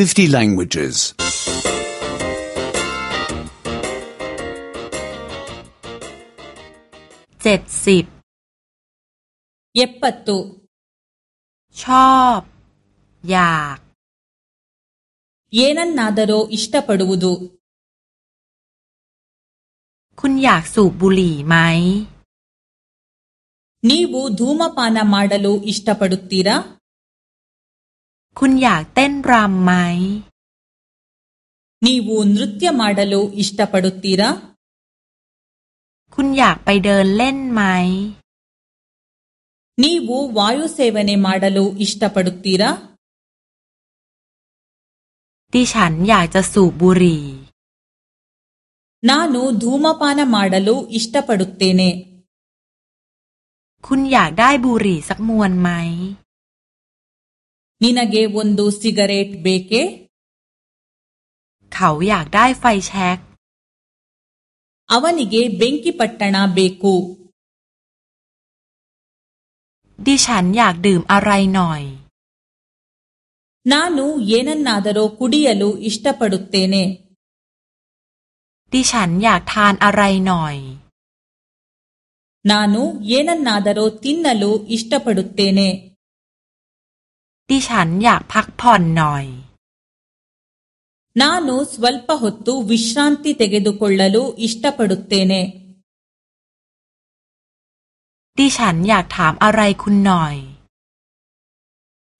50 languages. เจ็ดสิบเย็บปัตตุชอบ อยาก ಏನನ್ನಾದರೂ ಇಷ್ಟಪಡುವುದು คุณอยากสูบบุหรี่ไหม ನೀವು ಧೂಮಪಾನ ಮಾಡಲು ಇಷ್ಟಪಡುತ್ತೀರಾ คุณอยากเต้นรำไหม นี่วูนรุตยามาดลูอิสตาปดุตีระคุณอยากไปเดินเล่นไหม นี่วูวายุเซเวเนมาดลูอิสตาปดุตีระดิฉันอยากจะสูบบุหรี่นานูดูมาปานามาดลูอิสตาปดุตเตเน คุณอยากได้บุหรี่สักมวนไหม ನಿನಗೆ ಒಂದು ಸಿಗರೇಟ್ ಬೇಕೇ เขาอยากได้ไฟแช็ก ಅವನಿಗೆ ಬೆಂಕಿಪಟ್ಟಣ ಬೇಕು ดิฉันอยากดื่มอะไรหน่อย ನಾನು ಏನನ್ನಾದರೂ ಕುಡಿಯಲು ಇಷ್ಟಪಡುತ್ತೇನೆ ดิฉันอยากทานอะไรหน่อย ನಾನು ಏನನ್ನಾದರೂ ತಿನ್ನಲು ಇಷ್ಟಪಡುತ್ತೇನೆ ดิฉันอยากพักผ่อนหน่อย ನಾನು ಸ್ವಲ್ಪ ಹೊತ್ತು ವಿಶ್ರಾಂತಿ ತೆಗೆದುಕೊಳ್ಳಲು ಇಷ್ಟಪಡುತ್ತೇನೆ ดิฉันอยากถามอะไรคุณหน่อย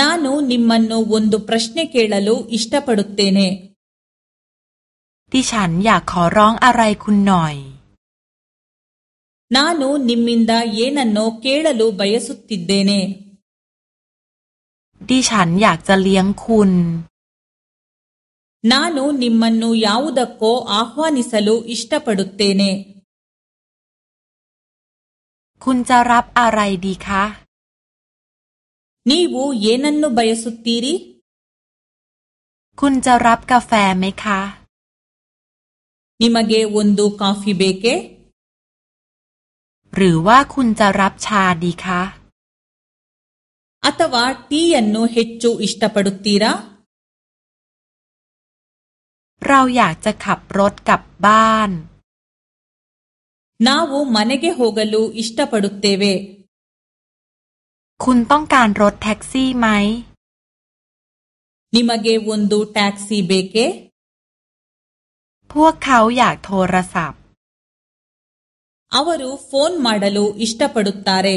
ನಾನು ನಿಮ್ಮನ್ನು ಒಂದು ಪ್ರಶ್ನೆ ಕೇಳಲು ಇಷ್ಟಪಡುತ್ತೇನೆ ดิฉันอยากขอร้องอะไรคุณหน่อย ನಾನು ನಿಮ್ಮಿಂದ ಏನನ್ನೋ ಕೇಳಲು ಬಯಸುತ್ತಿದ್ದೇನೆ ดิฉันอยากจะเลี้ยงคุณ นานูนิมมานูยาวดักโก อาหวนิสลูอิสตาปดุตเตเน คุณจะรับอะไรดีคะ นี่วูเยนันนูบายสุตตีรีคุณจะรับกาแฟไหมคะ นิมาเกวุนดูกาแฟเบเก หรือว่าคุณจะรับชาดีคะ ಅಥವಾ ಟೀಯನ್ನು ಹೆಚ್ಚು ಇಷ್ಟಪಡುತ್ತೀರಾ เราอยากจะขับรถกลับบ้าน ನಾವು ಮನೆಗೆ ಹೋಗಲು ಇಷ್ಟಪಡುತ್ತೇವೆ คุณต้องการรถแท็กซี่ไหม ನಿಮಗೆ ಒಂದು ಟ್ಯಾಕ್ಸಿ ಬೇಕೇ พวกเขาอยากโทรศัพท์ ಅವರು ಫೋನ್ ಮಾಡಲು ಇಷ್ಟಪಡುತ್ತಾರೆ